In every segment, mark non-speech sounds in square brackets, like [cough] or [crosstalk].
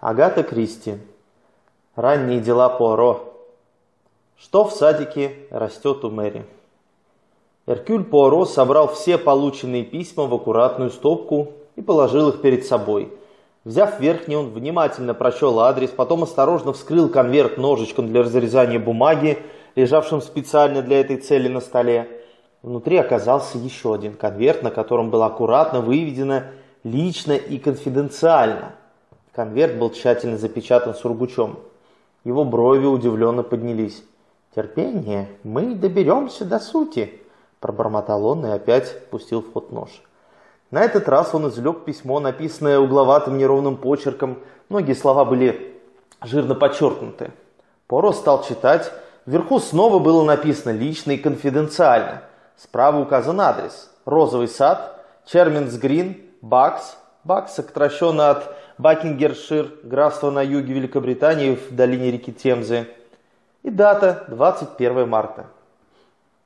Агата Кристи. Ранние дела Пуаро. Что в садике растет у Мэри? Эркюль Пуаро собрал все полученные письма в аккуратную стопку и положил их перед собой. Взяв верхний, он внимательно прочел адрес, потом осторожно вскрыл конверт ножичком для разрезания бумаги, лежавшим специально для этой цели на столе. Внутри оказался еще один конверт, на котором было аккуратно выведено «лично и конфиденциально». Конверт был тщательно запечатан сургучом. Его брови удивленно поднялись. «Терпение, мы доберемся до сути», – пробормотал он и опять пустил в ход нож. На этот раз он извлек письмо, написанное угловатым неровным почерком. Многие слова были жирно подчеркнуты. Поро стал читать. Вверху снова было написано «лично и конфиденциально». Справа указан адрес. Розовый сад, Черминс Грин, Бакс. Бакс сокращенно от Бакингершир, графство на юге Великобритании в долине реки Темзы. И дата 21 марта.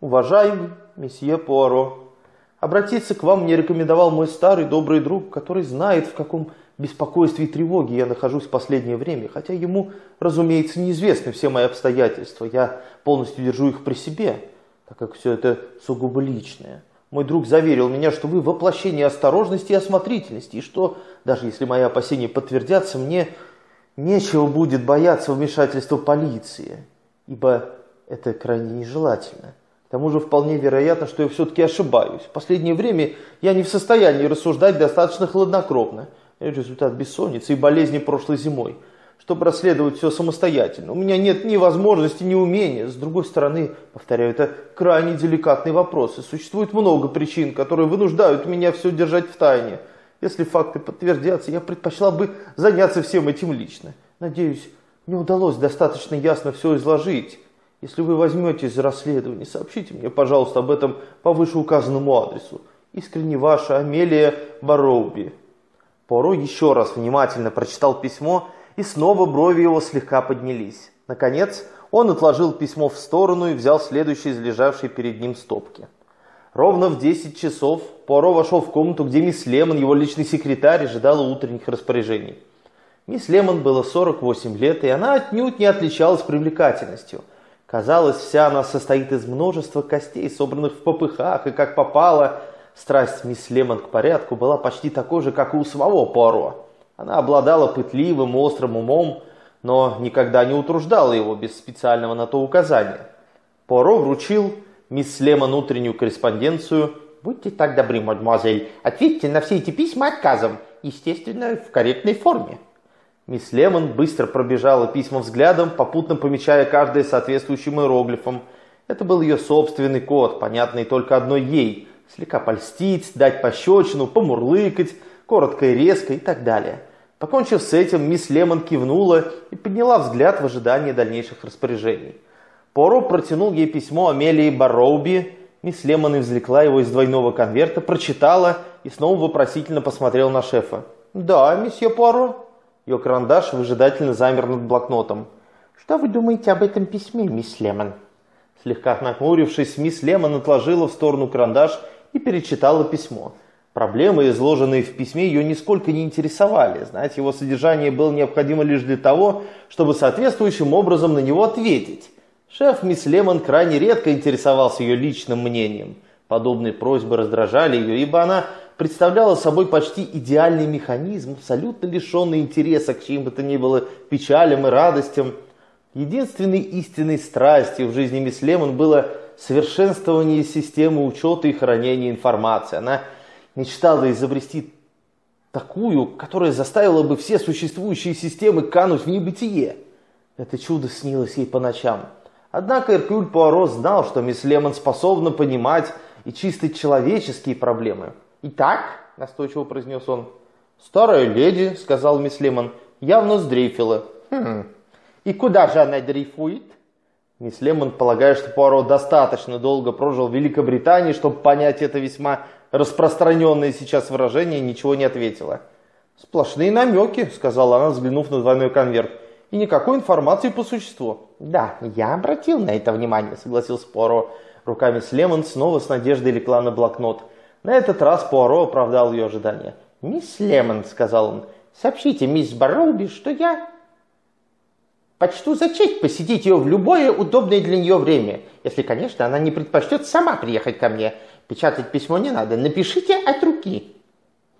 Уважаемый месье Пуаро, обратиться к вам мне рекомендовал мой старый добрый друг, который знает, в каком беспокойстве и тревоге я нахожусь в последнее время, хотя ему, разумеется, неизвестны все мои обстоятельства. Я полностью держу их при себе, так как все это сугубо личное. Мой друг заверил меня, что вы воплощение осторожности и осмотрительности, и что, даже если мои опасения подтвердятся, мне нечего будет бояться вмешательства полиции, ибо это крайне нежелательно. К тому же вполне вероятно, что я все-таки ошибаюсь. В последнее время я не в состоянии рассуждать достаточно хладнокровно. Это результат бессонницы и болезни прошлой зимой чтобы расследовать все самостоятельно. У меня нет ни возможности, ни умения. С другой стороны, повторяю, это крайне деликатные вопросы. Существует много причин, которые вынуждают меня все держать в тайне. Если факты подтвердятся, я предпочла бы заняться всем этим лично. Надеюсь, мне удалось достаточно ясно все изложить. Если вы возьметесь за расследование, сообщите мне, пожалуйста, об этом по вышеуказанному адресу. Искренне ваша Амелия Бароуби. Поро еще раз внимательно прочитал письмо и снова брови его слегка поднялись. Наконец, он отложил письмо в сторону и взял следующий из лежавшей перед ним стопки. Ровно в 10 часов Пуаро вошел в комнату, где мисс Лемон, его личный секретарь, ожидала утренних распоряжений. Мисс Лемон было 48 лет, и она отнюдь не отличалась привлекательностью. Казалось, вся она состоит из множества костей, собранных в попыхах, и как попало, страсть мисс Лемон к порядку была почти такой же, как и у самого Пуаро. Она обладала пытливым, острым умом, но никогда не утруждала его без специального на то указания. Поро вручил мисс Лемон утреннюю корреспонденцию. «Будьте так добры, мадемуазель, ответьте на все эти письма отказом, естественно, в корректной форме». Мисс Лемон быстро пробежала письма взглядом, попутно помечая каждое соответствующим иероглифом. Это был ее собственный код, понятный только одной ей. Слегка польстить, дать пощечину, помурлыкать, коротко и резко и так далее. Покончив с этим, мисс Лемон кивнула и подняла взгляд в ожидании дальнейших распоряжений. Поро протянул ей письмо Амелии Барроуби. Мисс Лемон извлекла его из двойного конверта, прочитала и снова вопросительно посмотрела на шефа. «Да, месье Поро». Ее карандаш выжидательно замер над блокнотом. «Что вы думаете об этом письме, мисс Лемон?» Слегка нахмурившись, мисс Лемон отложила в сторону карандаш и перечитала письмо. Проблемы, изложенные в письме, ее нисколько не интересовали. Знать его содержание было необходимо лишь для того, чтобы соответствующим образом на него ответить. Шеф мисс Лемон крайне редко интересовался ее личным мнением. Подобные просьбы раздражали ее, ибо она представляла собой почти идеальный механизм, абсолютно лишенный интереса к чьим бы то ни было печалям и радостям. Единственной истинной страстью в жизни мисс Лемон было совершенствование системы учета и хранения информации. Она мечтала изобрести такую, которая заставила бы все существующие системы кануть в небытие. Это чудо снилось ей по ночам. Однако Эркюль Пуаро знал, что мисс Лемон способна понимать и чисто человеческие проблемы. «Итак», – настойчиво произнес он, – «старая леди», – сказал мисс Лемон, – «явно сдрейфила». «Хм, и куда же она дрейфует?» Мисс Лемон, полагая, что Пуаро достаточно долго прожил в Великобритании, чтобы понять это весьма распространенное сейчас выражение, ничего не ответила. «Сплошные намеки», — сказала она, взглянув на двойной конверт. «И никакой информации по существу». «Да, я обратил на это внимание», — согласился Пуаро. Руками Слемон снова с надеждой лекла на блокнот. На этот раз Пуаро оправдал ее ожидания. «Мисс Лемон», — сказал он, — Сообщите мисс Барроуби, что я почту за честь посетить ее в любое удобное для нее время, если, конечно, она не предпочтет сама приехать ко мне. Печатать письмо не надо, напишите от руки.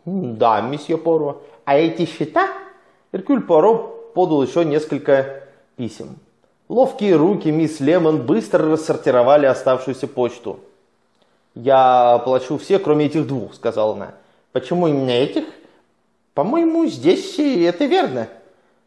Да, месье Поро. А эти счета? Эркюль Поро подал еще несколько писем. Ловкие руки мисс Лемон быстро рассортировали оставшуюся почту. «Я плачу все, кроме этих двух», — сказала она. «Почему именно этих?» «По-моему, здесь это верно».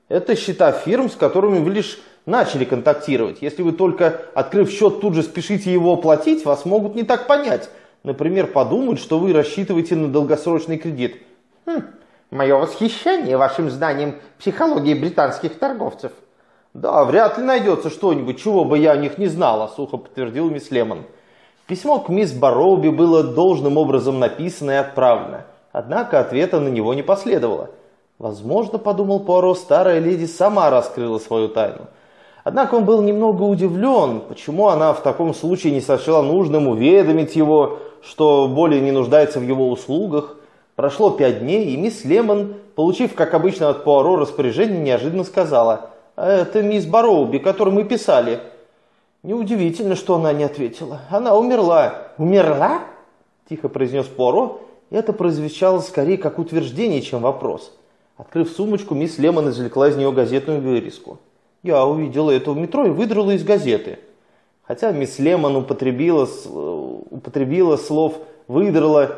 «Это счета фирм, с которыми вы лишь начали контактировать. Если вы только, открыв счет, тут же спешите его оплатить, вас могут не так понять. Например, подумают, что вы рассчитываете на долгосрочный кредит». «Хм, мое восхищение вашим знанием психологии британских торговцев». «Да, вряд ли найдется что-нибудь, чего бы я о них не знала», — сухо подтвердил мисс Лемон. Письмо к мисс Барроуби было должным образом написано и отправлено. Однако ответа на него не последовало. Возможно, подумал Пуаро, старая леди сама раскрыла свою тайну. Однако он был немного удивлен, почему она в таком случае не сочла нужным уведомить его, что более не нуждается в его услугах. Прошло пять дней, и мисс Лемон, получив, как обычно, от Пуаро распоряжение, неожиданно сказала – «Это мисс Бароуби, которой мы писали». Неудивительно, что она не ответила. Она умерла. «Умерла?» – тихо произнес Поро. Это прозвучало скорее как утверждение, чем вопрос. Открыв сумочку, мисс Лемон извлекла из нее газетную вырезку. Я увидела это в метро и выдрала из газеты. Хотя мисс Лемон употребила, употребила слов «выдрала»,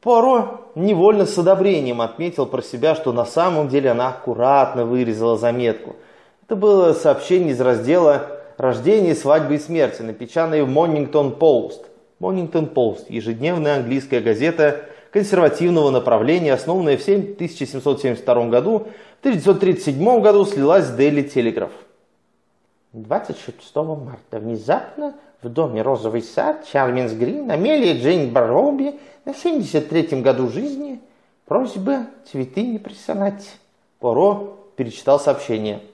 Поро невольно с одобрением отметил про себя, что на самом деле она аккуратно вырезала заметку – это было сообщение из раздела «Рождение, свадьбы и смерти», напечатанное в Моннингтон Пост. Моннингтон Пост – ежедневная английская газета консервативного направления, основанная в 1772 году. В 1937 году слилась с Daily Telegraph. 26 марта внезапно в доме «Розовый сад» Чарминс Грин Амелия Джейн Барроуби на 73-м году жизни просьба цветы не присылать. Поро перечитал сообщение –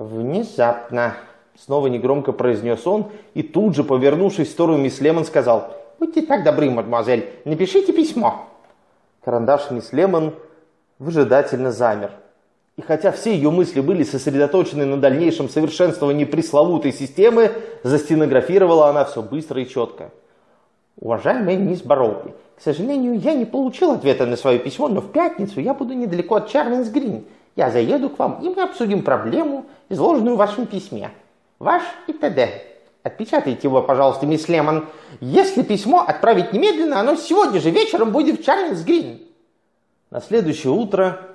«Внезапно», — снова негромко произнес он, и тут же, повернувшись в сторону мисс Лемон, сказал, «Будьте так добры, мадемуазель, напишите письмо». Карандаш мисс Лемон выжидательно замер. И хотя все ее мысли были сосредоточены на дальнейшем совершенствовании пресловутой системы, застенографировала она все быстро и четко. Уважаемая мисс Бароуби, к сожалению, я не получил ответа на свое письмо, но в пятницу я буду недалеко от Чарльз Грин. Я заеду к вам, и мы обсудим проблему, изложенную в вашем письме. Ваш и т.д. Отпечатайте его, пожалуйста, мисс Лемон. Если письмо отправить немедленно, оно сегодня же вечером будет в Чарльз Грин. На следующее утро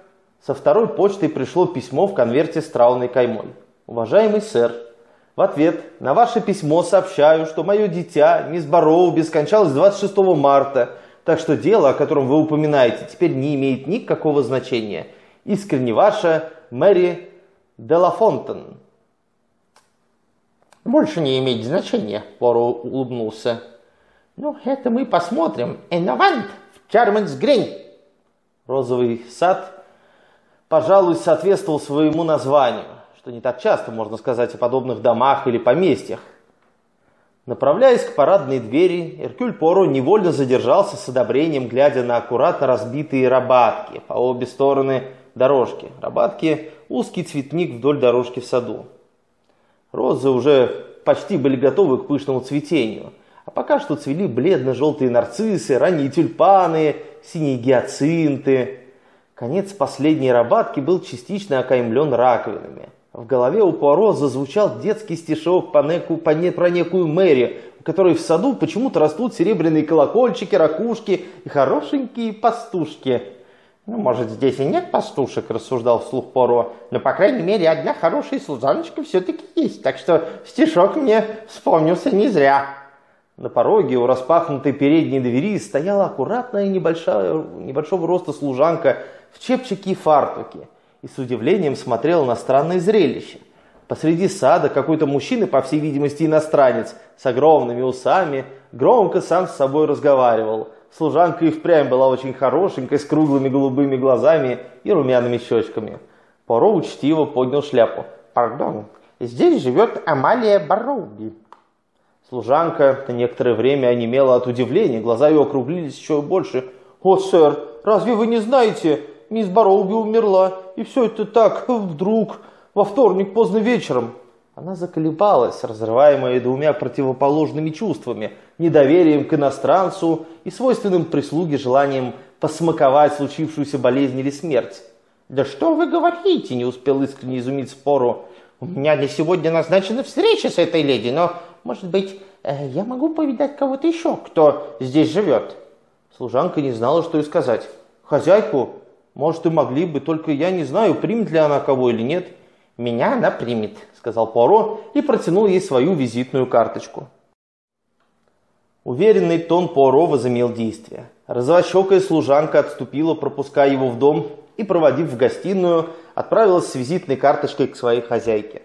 со второй почтой пришло письмо в конверте с траурной каймой. Уважаемый сэр, в ответ на ваше письмо сообщаю, что мое дитя, мисс Барроуби, скончалось 26 марта, так что дело, о котором вы упоминаете, теперь не имеет никакого значения. Искренне ваша Мэри Делафонтен. Больше не имеет значения, Поро улыбнулся. Ну, это мы посмотрим. Энавант в Чарменс Грин. Розовый сад, пожалуй, соответствовал своему названию, что не так часто можно сказать о подобных домах или поместьях. Направляясь к парадной двери, Эркюль Поро невольно задержался с одобрением, глядя на аккуратно разбитые рабатки по обе стороны дорожки. Рабатки – узкий цветник вдоль дорожки в саду. Розы уже почти были готовы к пышному цветению, а пока что цвели бледно-желтые нарциссы, ранние тюльпаны, синие гиацинты. Конец последней рабатки был частично окаймлен раковинами. В голове у Пуаро зазвучал детский стишок по неку, по не, про некую Мэри, у которой в саду почему-то растут серебряные колокольчики, ракушки и хорошенькие пастушки – «Ну, может, здесь и нет пастушек», – рассуждал вслух Поро, «но, по крайней мере, одна хорошая служаночка все-таки есть, так что стишок мне вспомнился не зря». На пороге у распахнутой передней двери стояла аккуратная небольшая, небольшого роста служанка в чепчике и фартуке и с удивлением смотрела на странное зрелище. Посреди сада какой-то мужчина, по всей видимости иностранец, с огромными усами, громко сам с собой разговаривал – Служанка и впрямь была очень хорошенькой, с круглыми голубыми глазами и румяными щечками. Поро учтиво поднял шляпу. «Пардон, здесь живет Амалия Барроуби». Служанка на некоторое время онемела от удивления, глаза ее округлились еще больше. «О, сэр, разве вы не знаете? Мисс Бароуби умерла, и все это так, [laughs] вдруг, во вторник поздно вечером». Она заколебалась, разрываемая двумя противоположными чувствами – недоверием к иностранцу и свойственным прислуге желанием посмаковать случившуюся болезнь или смерть. «Да что вы говорите?» – не успел искренне изумить спору. «У меня для сегодня назначена встреча с этой леди, но, может быть, э, я могу повидать кого-то еще, кто здесь живет?» Служанка не знала, что и сказать. «Хозяйку? Может, и могли бы, только я не знаю, примет ли она кого или нет». «Меня она примет», — сказал Пуаро и протянул ей свою визитную карточку. Уверенный тон Пуаро возымел действие. Розовощекая служанка отступила, пропуская его в дом, и, проводив в гостиную, отправилась с визитной карточкой к своей хозяйке.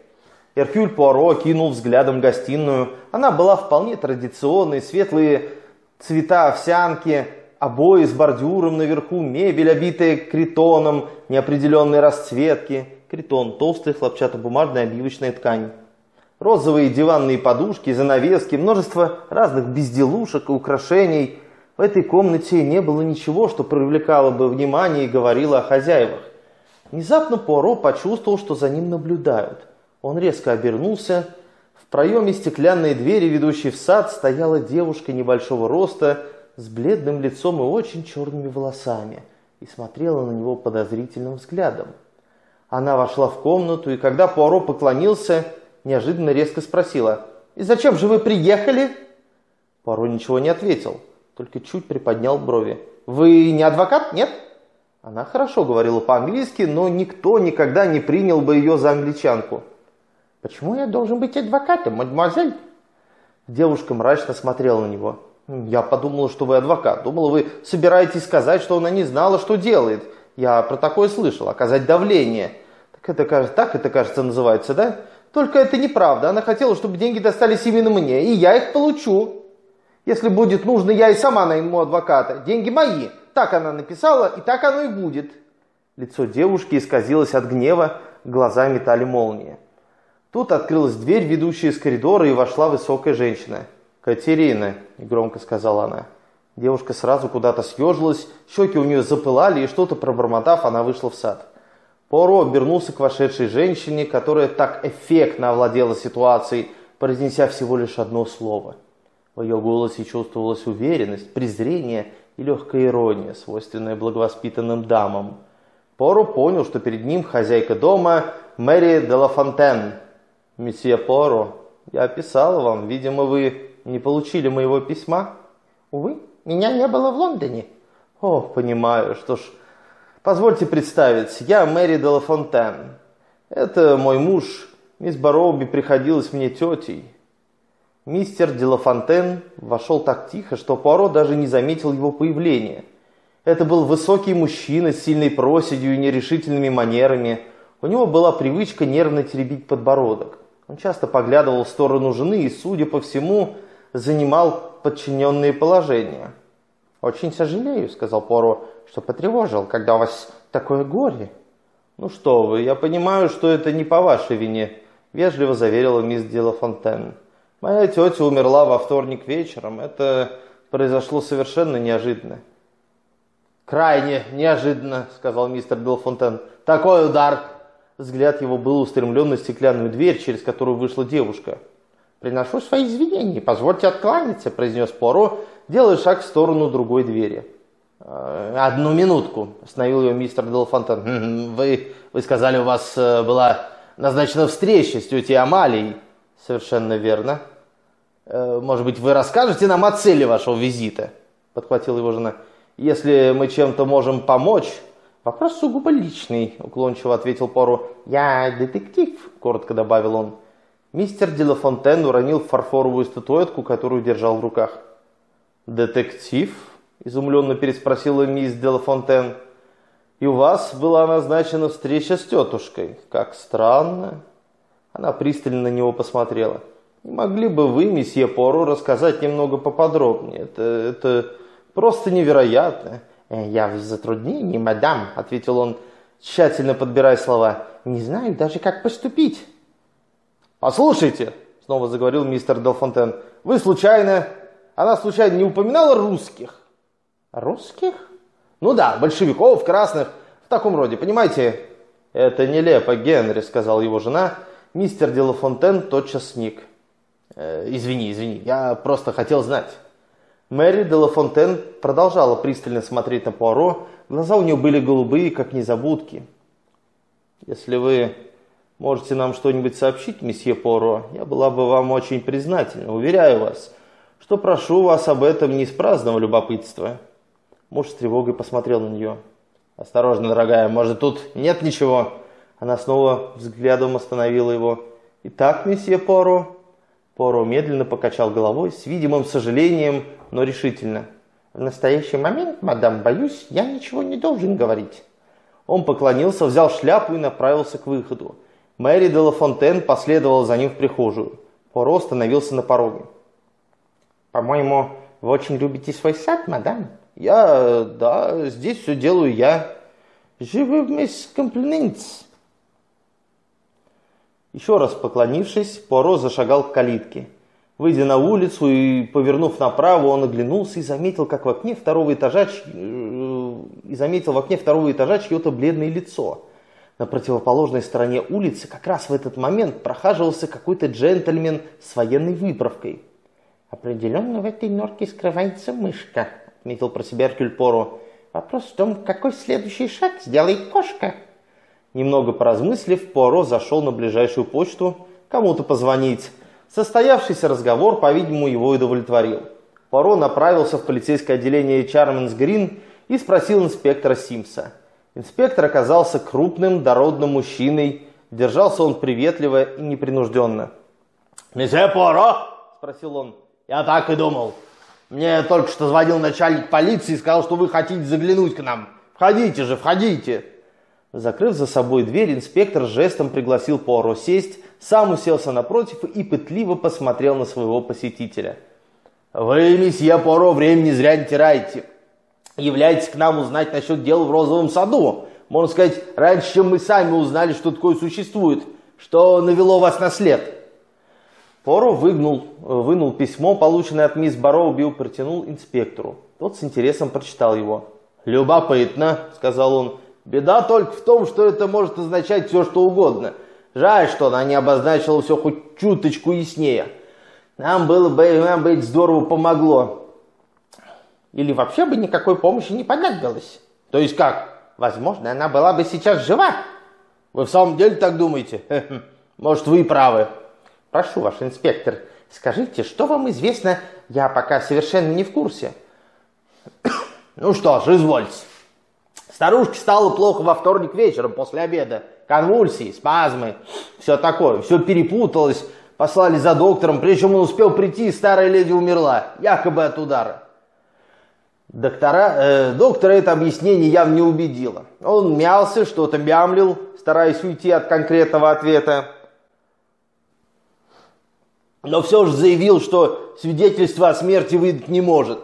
Эркюль Пуаро кинул взглядом гостиную. Она была вполне традиционной, светлые цвета овсянки, обои с бордюром наверху, мебель, обитая критоном неопределенной расцветки – Критон – толстая хлопчатобумажная обивочная ткань. Розовые диванные подушки, занавески, множество разных безделушек и украшений. В этой комнате не было ничего, что привлекало бы внимание и говорило о хозяевах. Внезапно Пуаро почувствовал, что за ним наблюдают. Он резко обернулся. В проеме стеклянной двери, ведущей в сад, стояла девушка небольшого роста с бледным лицом и очень черными волосами и смотрела на него подозрительным взглядом. Она вошла в комнату, и когда Пуаро поклонился, неожиданно резко спросила, «И зачем же вы приехали?» Пуаро ничего не ответил, только чуть приподнял брови. «Вы не адвокат, нет?» Она хорошо говорила по-английски, но никто никогда не принял бы ее за англичанку. «Почему я должен быть адвокатом, мадемуазель?» Девушка мрачно смотрела на него. «Я подумала, что вы адвокат. Думала, вы собираетесь сказать, что она не знала, что делает. Я про такое слышал. Оказать давление. Так это, кажется, так это, кажется, называется, да? Только это неправда. Она хотела, чтобы деньги достались именно мне, и я их получу. Если будет нужно, я и сама найму адвоката. Деньги мои. Так она написала, и так оно и будет. Лицо девушки исказилось от гнева, глаза метали молнии. Тут открылась дверь, ведущая из коридора, и вошла высокая женщина. «Катерина», — громко сказала она. Девушка сразу куда-то съежилась, щеки у нее запылали, и что-то пробормотав, она вышла в сад. Поро обернулся к вошедшей женщине, которая так эффектно овладела ситуацией, произнеся всего лишь одно слово. В ее голосе чувствовалась уверенность, презрение и легкая ирония, свойственная благовоспитанным дамам. Поро понял, что перед ним хозяйка дома Мэри де ла Фонтен. «Месье Поро, я писал вам, видимо, вы не получили моего письма?» «Увы, меня не было в Лондоне». «О, понимаю, что ж, Позвольте представить, я Мэри де Ла Фонтен. Это мой муж. Мисс Бароуби приходилась мне тетей. Мистер де Ла Фонтен вошел так тихо, что Пуаро даже не заметил его появления. Это был высокий мужчина с сильной проседью и нерешительными манерами. У него была привычка нервно теребить подбородок. Он часто поглядывал в сторону жены и, судя по всему, занимал подчиненные положения. «Очень сожалею», — сказал Поро, — «что потревожил, когда у вас такое горе». «Ну что вы, я понимаю, что это не по вашей вине», — вежливо заверила мисс Делафонтен. «Моя тетя умерла во вторник вечером. Это произошло совершенно неожиданно». «Крайне неожиданно», — сказал мистер Делафонтен. «Такой удар!» Взгляд его был устремлен на стеклянную дверь, через которую вышла девушка. «Приношу свои извинения, позвольте откланяться», — произнес Пуаро, делая шаг в сторону другой двери. «Э, «Одну минутку», — остановил ее мистер Делфонтен. «Вы, вы сказали, у вас э, была назначена встреча с тетей Амалией». «Совершенно верно». «Э, «Может быть, вы расскажете нам о цели вашего визита?» — подхватила его жена. «Если мы чем-то можем помочь...» «Вопрос сугубо личный», — уклончиво ответил Пору. «Я детектив», — коротко добавил он. Мистер Делафонтен уронил фарфоровую статуэтку, которую держал в руках. «Детектив?» – изумленно переспросила мисс Делафонтен. «И у вас была назначена встреча с тетушкой. Как странно!» Она пристально на него посмотрела. «Не могли бы вы, месье Поро, рассказать немного поподробнее? Это, это просто невероятно!» «Э, «Я в затруднении, мадам», — ответил он, тщательно подбирая слова. «Не знаю даже, как поступить». «Послушайте», — снова заговорил мистер Делфонтен, — «вы случайно она случайно не упоминала русских? Русских? Ну да, большевиков, красных. таком роде, понимаете? Это нелепо, Генри, сказал его жена. Мистер Делафонтен тотчас сник. Э, извини, извини, я просто хотел знать. Мэри Делафонтен продолжала пристально смотреть на Пуаро. Глаза у нее были голубые, как незабудки. Если вы можете нам что-нибудь сообщить, месье Пуаро, я была бы вам очень признательна. Уверяю вас, что прошу вас об этом не из праздного любопытства. Муж с тревогой посмотрел на нее. «Осторожно, дорогая, может, тут нет ничего?» Она снова взглядом остановила его. «Итак, месье Поро?» Поро медленно покачал головой, с видимым сожалением, но решительно. «В настоящий момент, мадам, боюсь, я ничего не должен говорить». Он поклонился, взял шляпу и направился к выходу. Мэри де Ла Фонтен последовала за ним в прихожую. Поро остановился на пороге. «По-моему, вы очень любите свой сад, мадам?» «Я... да, здесь все делаю я». «Je vous mes compliments». Еще раз поклонившись, Пуаро зашагал к калитке. Выйдя на улицу и повернув направо, он оглянулся и заметил, как в окне второго этажа, э, и заметил в окне второго этажа чье-то бледное лицо. На противоположной стороне улицы как раз в этот момент прохаживался какой-то джентльмен с военной выправкой. «Определенно в этой норке скрывается мышка», — отметил про себя Эркюль Поро. «Вопрос в том, какой следующий шаг сделает кошка». Немного поразмыслив, Пуаро зашел на ближайшую почту кому-то позвонить. Состоявшийся разговор, по-видимому, его удовлетворил. Пуаро направился в полицейское отделение Чарменс Грин и спросил инспектора Симса. Инспектор оказался крупным, дородным мужчиной. Держался он приветливо и непринужденно. «Месье Пуаро?» – спросил он. «Я так и думал. Мне только что звонил начальник полиции и сказал, что вы хотите заглянуть к нам. Входите же, входите!» Закрыв за собой дверь, инспектор жестом пригласил Пуаро сесть, сам уселся напротив и пытливо посмотрел на своего посетителя. «Вы, месье Пуаро, времени зря не теряете. Являйтесь к нам узнать насчет дела в розовом саду. Можно сказать, раньше, чем мы сами узнали, что такое существует. Что навело вас на след?» Поро выгнул, вынул письмо, полученное от мисс Бароуби, и протянул инспектору. Тот с интересом прочитал его. «Любопытно», — сказал он. Беда только в том, что это может означать все, что угодно. Жаль, что она не обозначила все хоть чуточку яснее. Нам было бы, нам бы это здорово помогло. Или вообще бы никакой помощи не понадобилось. То есть как? Возможно, она была бы сейчас жива. Вы в самом деле так думаете? [laughs] Может, вы и правы. Прошу, ваш инспектор, скажите, что вам известно? Я пока совершенно не в курсе. [coughs] Ну что ж, извольте. Старушке стало плохо во вторник вечером после обеда. Конвульсии, спазмы, все такое. Все перепуталось. Послали за доктором. Прежде чем он успел прийти, старая леди умерла. Якобы от удара. Доктора, э, доктора это объяснение явно не убедило. Он мялся, что-то мямлил, стараясь уйти от конкретного ответа. Но все же заявил, что свидетельство о смерти выдать не может.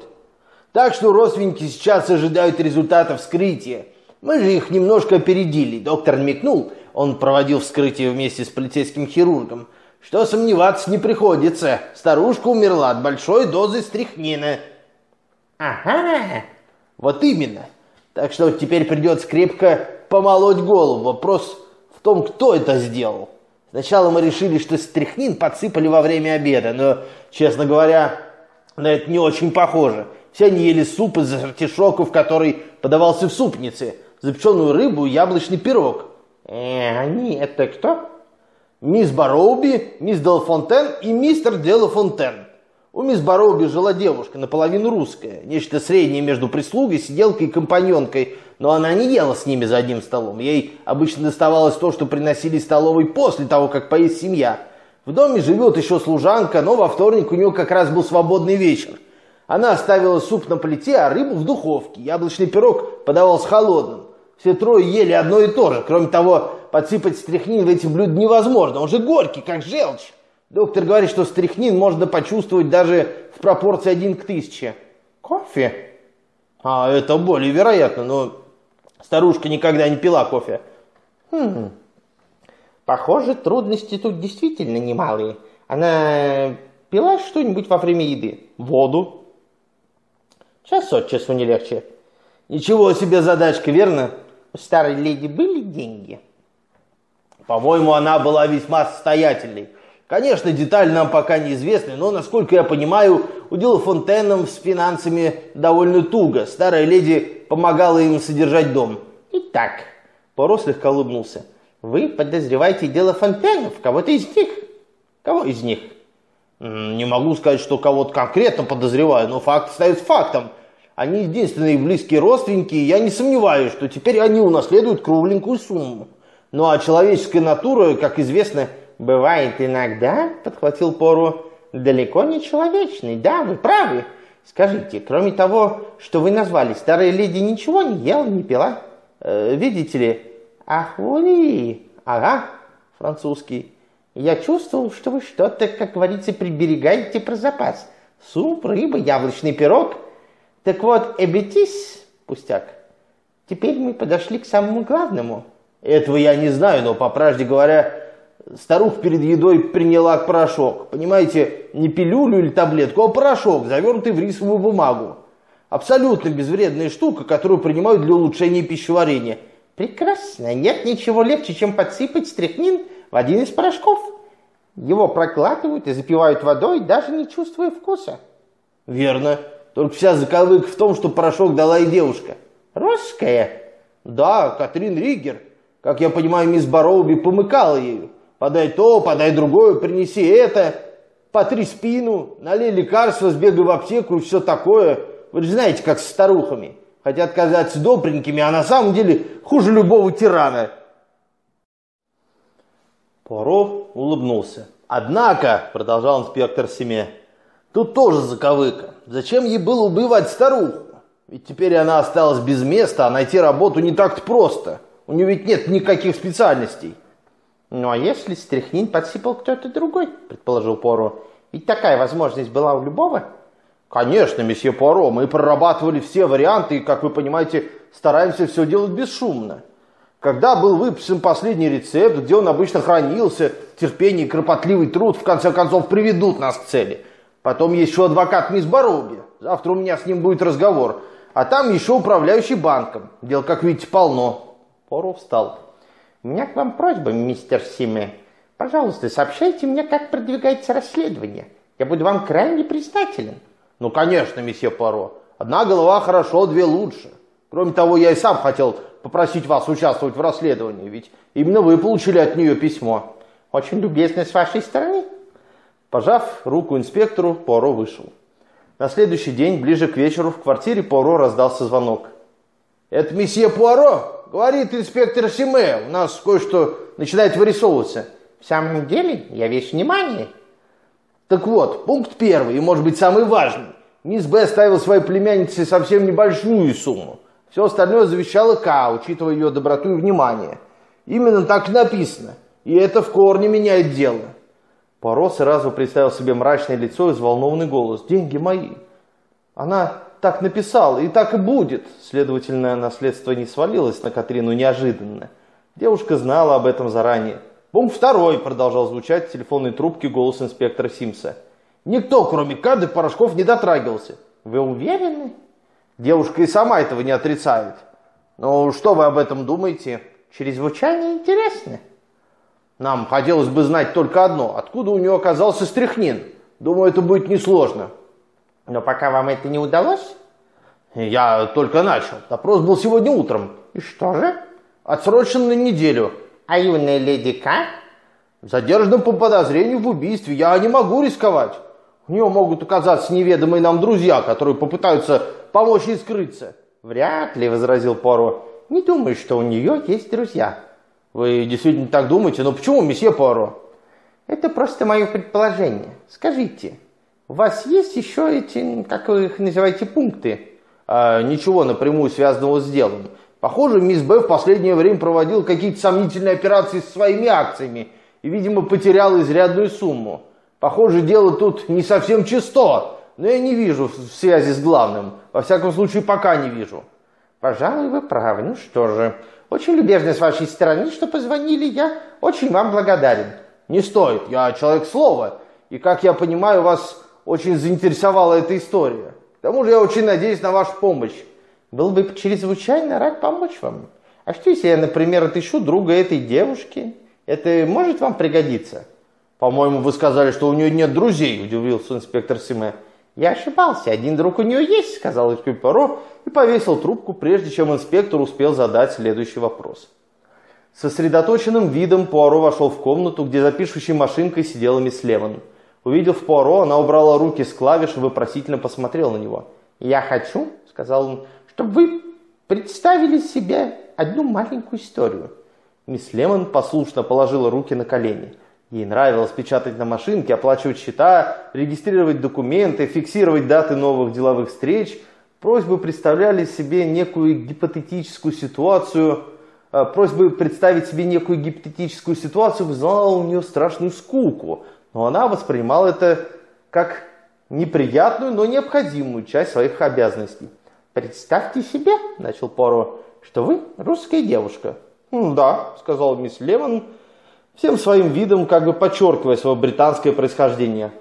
Так что родственники сейчас ожидают результатов вскрытия. Мы же их немножко опередили. Доктор намекнул, он проводил вскрытие вместе с полицейским хирургом, что сомневаться не приходится. Старушка умерла от большой дозы стрихнина. Ага. Вот именно. Так что теперь придется крепко помолоть голову. Вопрос в том, кто это сделал. Сначала мы решили, что стрихнин подсыпали во время обеда, но, честно говоря, на это не очень похоже. Все они ели суп из артишоков, который подавался в супнице, запеченную рыбу и яблочный пирог. Э, они это кто? Мисс Бароуби, мисс Делфонтен и мистер Делфонтен. У мисс Бароуби жила девушка, наполовину русская, нечто среднее между прислугой, сиделкой и компаньонкой, но она не ела с ними за одним столом. Ей обычно доставалось то, что приносили столовой после того, как поесть семья. В доме живет еще служанка, но во вторник у нее как раз был свободный вечер. Она оставила суп на плите, а рыбу в духовке. Яблочный пирог подавался холодным. Все трое ели одно и то же. Кроме того, подсыпать стряхнин в эти блюда невозможно. Он же горький, как желчь. Доктор говорит, что стряхнин можно почувствовать даже в пропорции один к тысяче. Кофе? А, это более вероятно, но старушка никогда не пила кофе. Хм. Похоже, трудности тут действительно немалые. Она пила что-нибудь во время еды? Воду. Час от часу не легче. Ничего себе задачка, верно? у старой леди были деньги? По-моему, она была весьма состоятельной. Конечно, детали нам пока неизвестны, но, насколько я понимаю, у Дила Фонтеном с финансами довольно туго. Старая леди помогала им содержать дом. Итак, Поро слегка улыбнулся. вы подозреваете дело Фонтенов, кого-то из них? Кого из них? Не могу сказать, что кого-то конкретно подозреваю, но факт остается фактом. Они единственные близкие родственники, и я не сомневаюсь, что теперь они унаследуют кругленькую сумму. Ну а человеческая натура, как известно, Бывает иногда, подхватил Пору, далеко не человечный. Да, вы правы. Скажите, кроме того, что вы назвали, старая леди ничего не ела, не пила? Э, видите ли, Ах, вы, ага, французский. Я чувствовал, что вы что-то, как говорится, приберегаете про запас. Суп, рыба, яблочный пирог. Так вот, эбетис, пустяк. Теперь мы подошли к самому главному. Этого я не знаю, но по правде говоря, старуха перед едой приняла порошок. Понимаете, не пилюлю или таблетку, а порошок, завернутый в рисовую бумагу. Абсолютно безвредная штука, которую принимают для улучшения пищеварения. Прекрасно. Нет ничего легче, чем подсыпать стряхнин в один из порошков. Его прокладывают и запивают водой, даже не чувствуя вкуса. Верно. Только вся заковыка в том, что порошок дала и девушка. Русская. Да, Катрин Ригер. Как я понимаю, мисс Бароуби помыкала ею. Подай то, подай другое, принеси это. Потри спину, налей лекарства, сбегай в аптеку и все такое. Вы же знаете, как с старухами. Хотят казаться добренькими, а на самом деле хуже любого тирана. Поро улыбнулся. Однако, продолжал инспектор Семе, тут тоже заковыка. Зачем ей было убивать старуху? Ведь теперь она осталась без места, а найти работу не так-то просто. У нее ведь нет никаких специальностей. Ну а если стряхнин подсыпал кто-то другой, предположил Поро. Ведь такая возможность была у любого. Конечно, месье Пуаро, мы прорабатывали все варианты и, как вы понимаете, стараемся все делать бесшумно. Когда был выписан последний рецепт, где он обычно хранился, терпение и кропотливый труд в конце концов приведут нас к цели. Потом есть еще адвокат мисс Бароби. Завтра у меня с ним будет разговор. А там еще управляющий банком. Дел, как видите, полно. Поро встал. У меня к вам просьба, мистер Симе. Пожалуйста, сообщайте мне, как продвигается расследование. Я буду вам крайне признателен. Ну, конечно, месье Паро. Одна голова хорошо, две лучше. Кроме того, я и сам хотел попросить вас участвовать в расследовании, ведь именно вы получили от нее письмо. Очень любезно с вашей стороны. Пожав руку инспектору, Поро вышел. На следующий день, ближе к вечеру, в квартире Поро раздался звонок. «Это месье Пуаро?» — говорит инспектор Симе. «У нас кое-что начинает вырисовываться». В самом деле, я весь внимание. Так вот, пункт первый, и может быть самый важный. Мисс Б оставила своей племяннице совсем небольшую сумму. Все остальное завещала К, учитывая ее доброту и внимание. Именно так и написано. И это в корне меняет дело. Поро сразу представил себе мрачное лицо и взволнованный голос. «Деньги мои!» Она так написала, и так и будет. Следовательно, наследство не свалилось на Катрину неожиданно. Девушка знала об этом заранее. Пункт второй, Продолжал звучать в телефонной трубке голос инспектора Симса. Никто, кроме Кады, Порошков не дотрагивался. Вы уверены? Девушка и сама этого не отрицает. Ну, что вы об этом думаете? Чрезвычайно интересно. Нам хотелось бы знать только одно. Откуда у нее оказался стряхнин? Думаю, это будет несложно. Но пока вам это не удалось? Я только начал. Допрос был сегодня утром. И что же? Отсрочен на неделю. А юная леди К? Задержана по подозрению в убийстве. Я не могу рисковать. У нее могут оказаться неведомые нам друзья, которые попытаются помочь ей скрыться. Вряд ли, возразил Поро. Не думаю, что у нее есть друзья. Вы действительно так думаете? Но почему, месье Поро? Это просто мое предположение. Скажите, у вас есть еще эти, как вы их называете, пункты? А, ничего напрямую связанного с делом. Похоже, мисс Б в последнее время проводила какие-то сомнительные операции со своими акциями и, видимо, потеряла изрядную сумму. Похоже, дело тут не совсем чисто, но я не вижу связи с главным. Во всяком случае, пока не вижу. Пожалуй, вы правы. Ну что же, очень любезно с вашей стороны, что позвонили. Я очень вам благодарен. Не стоит, я человек слова. И, как я понимаю, вас очень заинтересовала эта история. К тому же я очень надеюсь на вашу помощь. Был бы чрезвычайно рад помочь вам. А что, если я, например, отыщу друга этой девушки? Это может вам пригодиться? По-моему, вы сказали, что у нее нет друзей, удивился инспектор Симе. Я ошибался, один друг у нее есть, сказал Эркюль Поро и повесил трубку, прежде чем инспектор успел задать следующий вопрос. Сосредоточенным видом Пуаро вошел в комнату, где за пишущей машинкой сидела мисс Лемон. Увидев Пуаро, она убрала руки с клавиш и вопросительно посмотрела на него. «Я хочу», — сказал он, — «чтобы вы представили себе одну маленькую историю». Мисс Лемон послушно положила руки на колени. Ей нравилось печатать на машинке, оплачивать счета, регистрировать документы, фиксировать даты новых деловых встреч. Просьбы представляли себе некую гипотетическую ситуацию – Э, просьбы представить себе некую гипотетическую ситуацию вызывала у нее страшную скуку, но она воспринимала это как неприятную, но необходимую часть своих обязанностей. «Представьте себе, — начал Поро, — что вы русская девушка». «Да», — сказал мисс Лемон, всем своим видом как бы подчеркивая свое британское происхождение.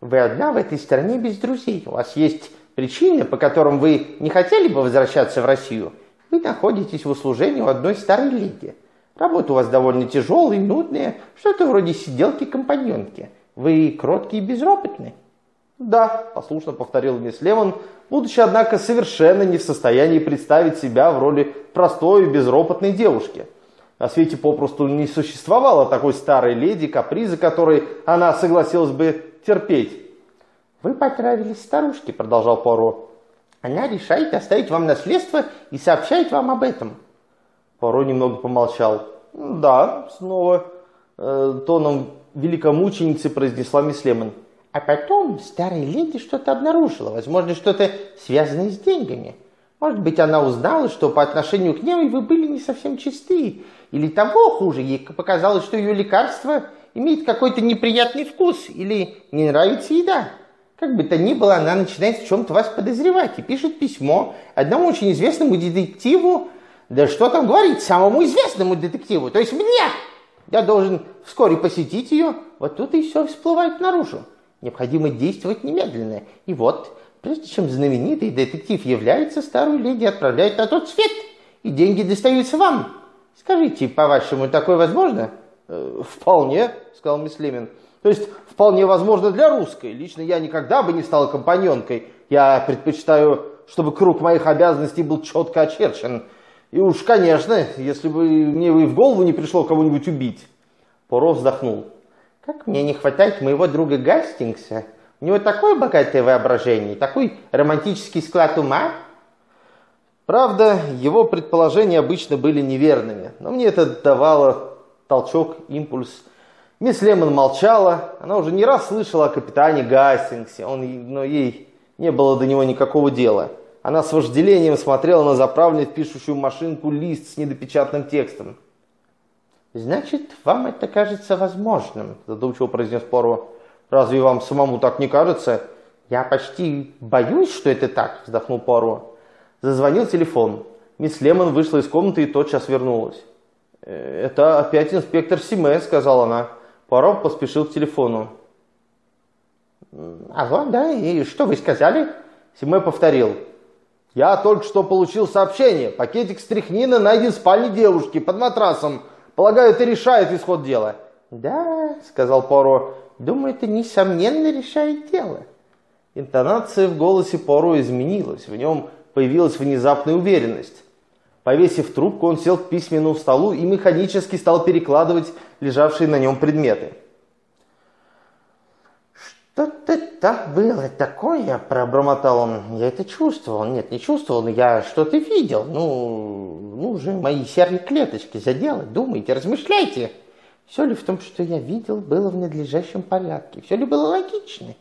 «Вы одна в этой стране без друзей. У вас есть причины, по которым вы не хотели бы возвращаться в Россию?» Вы находитесь в услужении у одной старой леди. Работа у вас довольно тяжелая нудная, что-то вроде сиделки-компаньонки. Вы кроткие и безропотны. Да, послушно повторил мисс Лемон, будучи, однако, совершенно не в состоянии представить себя в роли простой и безропотной девушки. На свете попросту не существовало такой старой леди, капризы которой она согласилась бы терпеть. «Вы потравились старушке», — продолжал Поро. Она решает оставить вам наследство и сообщает вам об этом. Поро немного помолчал. Да, снова э, тоном великомученицы произнесла мисс Лемон. А потом старая леди что-то обнаружила, возможно, что-то связанное с деньгами. Может быть, она узнала, что по отношению к ней вы были не совсем чисты. Или того хуже, ей показалось, что ее лекарство имеет какой-то неприятный вкус или не нравится еда. Как бы то ни было, она начинает в чем-то вас подозревать и пишет письмо одному очень известному детективу, да что там говорить, самому известному детективу, то есть мне. Я должен вскоре посетить ее, вот тут и все всплывает наружу. Необходимо действовать немедленно. И вот, прежде чем знаменитый детектив является, старую леди отправляет на тот свет, и деньги достаются вам. Скажите, по-вашему, такое возможно? Э, «Вполне», — сказал мисс Лемин. То есть вполне возможно для русской. Лично я никогда бы не стала компаньонкой. Я предпочитаю, чтобы круг моих обязанностей был четко очерчен. И уж, конечно, если бы мне в голову не пришло кого-нибудь убить. Поро вздохнул. Как мне не хватает моего друга Гастингса. У него такое богатое воображение, такой романтический склад ума. Правда, его предположения обычно были неверными, но мне это давало толчок, импульс – Мисс Лемон молчала, она уже не раз слышала о капитане Гастингсе, он, но ей не было до него никакого дела. Она с вожделением смотрела на заправленный в пишущую машинку лист с недопечатанным текстом. «Значит, вам это кажется возможным», – задумчиво произнес Поро. «Разве вам самому так не кажется?» «Я почти боюсь, что это так», – вздохнул Поро. Зазвонил телефон. Мисс Лемон вышла из комнаты и тотчас вернулась. «Э, «Это опять инспектор Симе», – сказала она. Пороб поспешил к телефону. «Алло, да, и что вы сказали?» Симе повторил. «Я только что получил сообщение. Пакетик стряхнина найден в спальне девушки под матрасом. Полагаю, это решает исход дела». «Да», — сказал Поро, — «думаю, это несомненно решает дело». Интонация в голосе Поро изменилась. В нем появилась внезапная уверенность. Повесив трубку, он сел к письменному столу и механически стал перекладывать лежавшие на нем предметы. «Что-то так было такое», – пробормотал он. «Я это чувствовал. Нет, не чувствовал, но я что-то видел. Ну, ну же, мои серые клеточки заделать. Думайте, размышляйте. Все ли в том, что я видел, было в надлежащем порядке? Все ли было логично?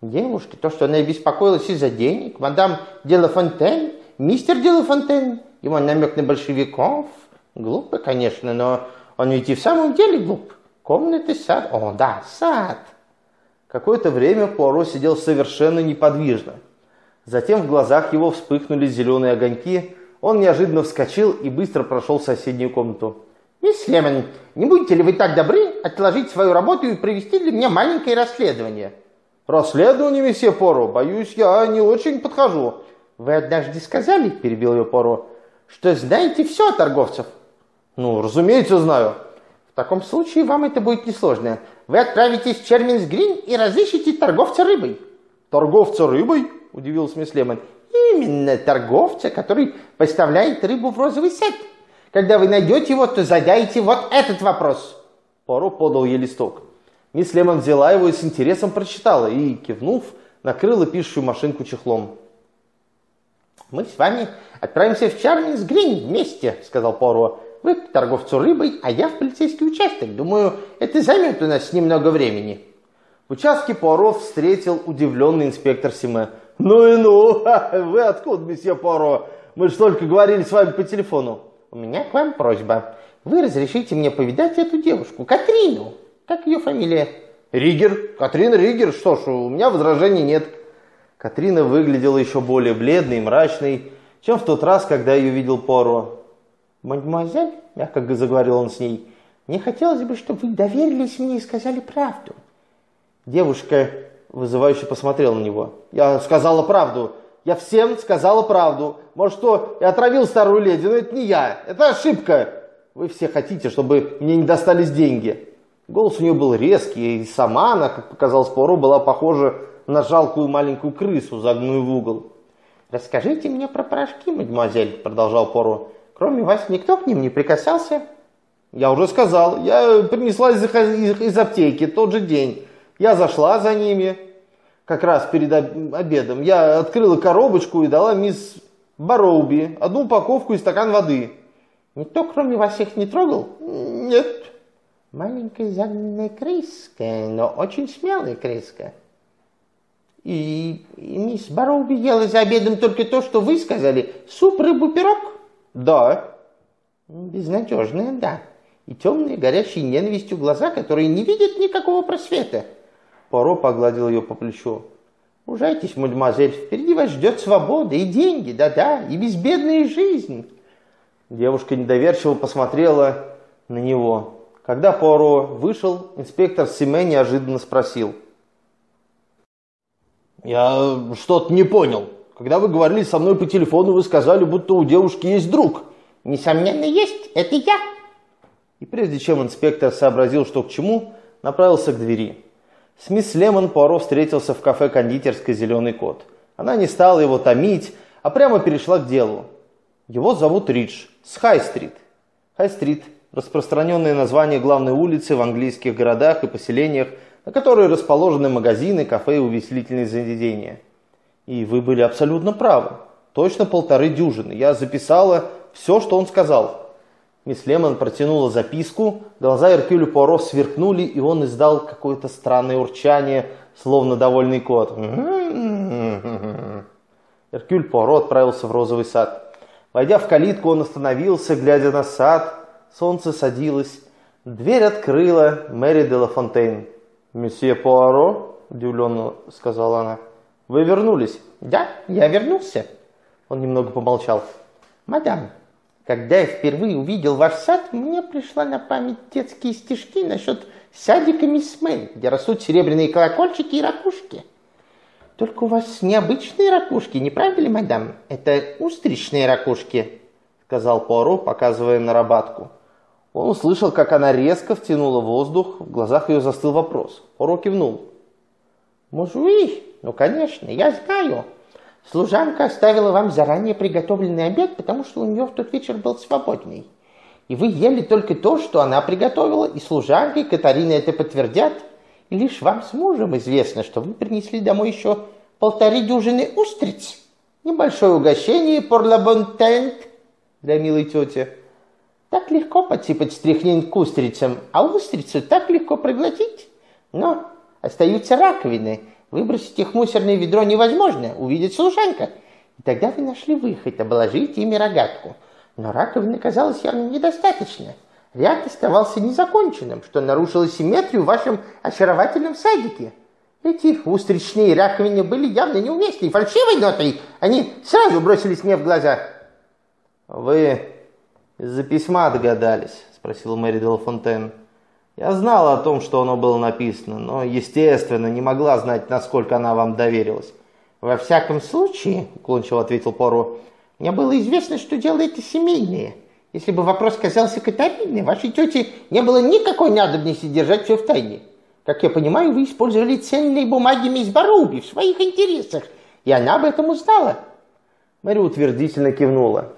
Девушке, то, что она беспокоилась из-за денег, мадам Делафонтен, мистер Делафонтен, его намек на большевиков. Глупо, конечно, но он ведь и в самом деле глуп. Комнаты, сад. О, да, сад. Какое-то время Пуаро сидел совершенно неподвижно. Затем в глазах его вспыхнули зеленые огоньки. Он неожиданно вскочил и быстро прошел в соседнюю комнату. «Мисс Лемон, не будете ли вы так добры отложить свою работу и провести для меня маленькое расследование?» «Расследование, месье Поро? Боюсь, я не очень подхожу». «Вы однажды сказали, — перебил ее Поро, что знаете все о торговцев. Ну, разумеется, знаю. В таком случае вам это будет несложно. Вы отправитесь в Черминс Грин и разыщете торговца рыбой. Торговца рыбой? Удивился мисс Лемон. Именно торговца, который поставляет рыбу в розовый сет. Когда вы найдете его, то задайте вот этот вопрос. Пуаро подал ей листок. Мисс Лемон взяла его и с интересом прочитала и, кивнув, накрыла пишущую машинку чехлом. «Мы с вами отправимся в Чарминс Грин вместе», — сказал Пуаро. «Вы торговцу рыбой, а я в полицейский участок. Думаю, это займет у нас немного времени». В участке Пуаро встретил удивленный инспектор Симе. «Ну и ну! [laughs] Вы откуда, месье Пуаро? Мы же только говорили с вами по телефону». «У меня к вам просьба. Вы разрешите мне повидать эту девушку, Катрину?» Как ее фамилия? Ригер. Катрина Ригер. Что ж, у меня возражений нет. Катрина выглядела еще более бледной и мрачной, чем в тот раз, когда ее видел Поро. «Мадемуазель», — мягко заговорил он с ней, — «мне хотелось бы, чтобы вы доверились мне и сказали правду». Девушка вызывающе посмотрела на него. «Я сказала правду. Я всем сказала правду. Может, что и отравил старую леди, но это не я. Это ошибка. Вы все хотите, чтобы мне не достались деньги». Голос у нее был резкий, и сама она, как показалось Пуаро, была похожа на жалкую маленькую крысу, загнанную в угол. «Расскажите мне про порошки, мадемуазель», — продолжал Пуаро. «Кроме вас никто к ним не прикасался?» «Я уже сказал. Я принесла из, из, аптеки тот же день. Я зашла за ними, как раз перед обедом. Я открыла коробочку и дала мисс Бароуби одну упаковку и стакан воды». «Никто, кроме вас, их не трогал?» «Нет». Маленькая загнанная крыска, но очень смелая крыска. И, и мисс Бароуби ела за обедом только то, что вы сказали. Суп, рыбу, пирог? Да. Безнадежная, да. И темные, горящие ненавистью глаза, которые не видят никакого просвета. Поро погладил ее по плечу. Ужайтесь, мадемуазель, впереди вас ждет свобода и деньги, да-да, и безбедная жизнь. Девушка недоверчиво посмотрела на него. Когда Пуаро вышел, инспектор Симе неожиданно спросил. «Я что-то не понял. Когда вы говорили со мной по телефону, вы сказали, будто у девушки есть друг». «Несомненно, есть. Это я». И прежде чем инспектор сообразил, что к чему, направился к двери. С мисс Лемон Пуаро встретился в кафе кондитерской «Зеленый кот». Она не стала его томить, а прямо перешла к делу. Его зовут Ридж, с Хай-стрит. Хай-стрит распространенное название главной улицы в английских городах и поселениях, на которой расположены магазины, кафе и увеселительные заведения. И вы были абсолютно правы. Точно полторы дюжины. Я записала все, что он сказал. Мисс Лемон протянула записку, глаза Эркюля Пуаро сверкнули, и он издал какое-то странное урчание, словно довольный кот. [laughs] Эркюль Пуаро отправился в розовый сад. Войдя в калитку, он остановился, глядя на сад, солнце садилось. Дверь открыла Мэри де ла Фонтейн. «Месье Пуаро?» – удивленно сказала она. «Вы вернулись?» «Да, я вернулся». Он немного помолчал. «Мадам, когда я впервые увидел ваш сад, мне пришла на память детские стишки насчет садика мисс Мэй, где растут серебряные колокольчики и ракушки. Только у вас необычные ракушки, не правда ли, мадам? Это устричные ракушки», — сказал Пуаро, показывая на рабатку. Он услышал, как она резко втянула воздух, в глазах ее застыл вопрос. Оро кивнул. «Мужуи? Ну, конечно, я знаю. Служанка оставила вам заранее приготовленный обед, потому что у нее в тот вечер был свободный. И вы ели только то, что она приготовила, и служанка, и Катарина это подтвердят. И лишь вам с мужем известно, что вы принесли домой еще полторы дюжины устриц. Небольшое угощение pour la bonne для милой тети. Так легко подсыпать стряхнин к устрицам, а устрицу так легко проглотить. Но остаются раковины. Выбросить их в мусорное ведро невозможно, увидит служанка. И тогда вы нашли выход, обложить ими рогатку. Но раковины казалось явно недостаточно. Ряд оставался незаконченным, что нарушило симметрию в вашем очаровательном садике. Эти устричные раковины были явно неуместны, фальшивой нотой. Они сразу бросились мне в глаза. Вы «Из-за письма догадались?» – спросил Мэри де Фонтен. «Я знала о том, что оно было написано, но, естественно, не могла знать, насколько она вам доверилась». «Во всяком случае», – уклончиво ответил Поро, – «мне было известно, что дело это семейное, Если бы вопрос казался Катариной, вашей тете не было никакой надобности держать все в тайне. Как я понимаю, вы использовали ценные бумаги мисс Баруби в своих интересах, и она об этом узнала. Мэри утвердительно кивнула.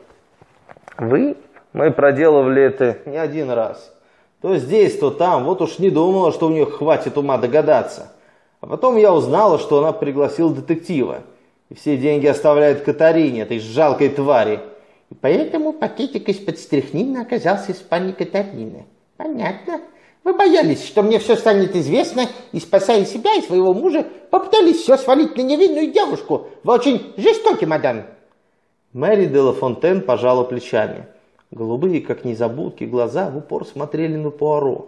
Вы? Мы проделывали это не один раз. То здесь, то там. Вот уж не думала, что у нее хватит ума догадаться. А потом я узнала, что она пригласила детектива. И все деньги оставляет Катарине, этой жалкой твари. И поэтому пакетик из-под стряхнины оказался из спальни Катарины. Понятно. Вы боялись, что мне все станет известно, и, спасая себя и своего мужа, попытались все свалить на невинную девушку. Вы очень жестоки, мадам. Мэри де Ла Фонтен пожала плечами. Голубые, как незабудки, глаза в упор смотрели на Пуаро.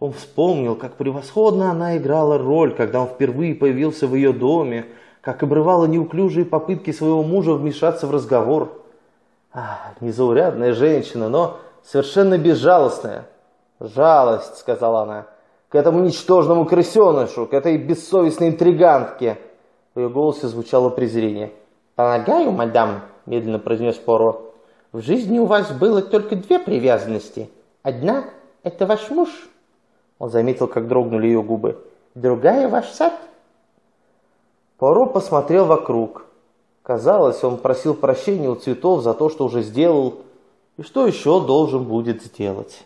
Он вспомнил, как превосходно она играла роль, когда он впервые появился в ее доме, как обрывала неуклюжие попытки своего мужа вмешаться в разговор. Ах, незаурядная женщина, но совершенно безжалостная. «Жалость», — сказала она, — «к этому ничтожному крысенышу, к этой бессовестной интригантке». В ее голосе звучало презрение. «Полагаю, мадам», — медленно произнес Поро, — «в жизни у вас было только две привязанности. Одна — это ваш муж». Он заметил, как дрогнули ее губы. «Другая — ваш сад». Поро посмотрел вокруг. Казалось, он просил прощения у цветов за то, что уже сделал, и что еще должен будет сделать.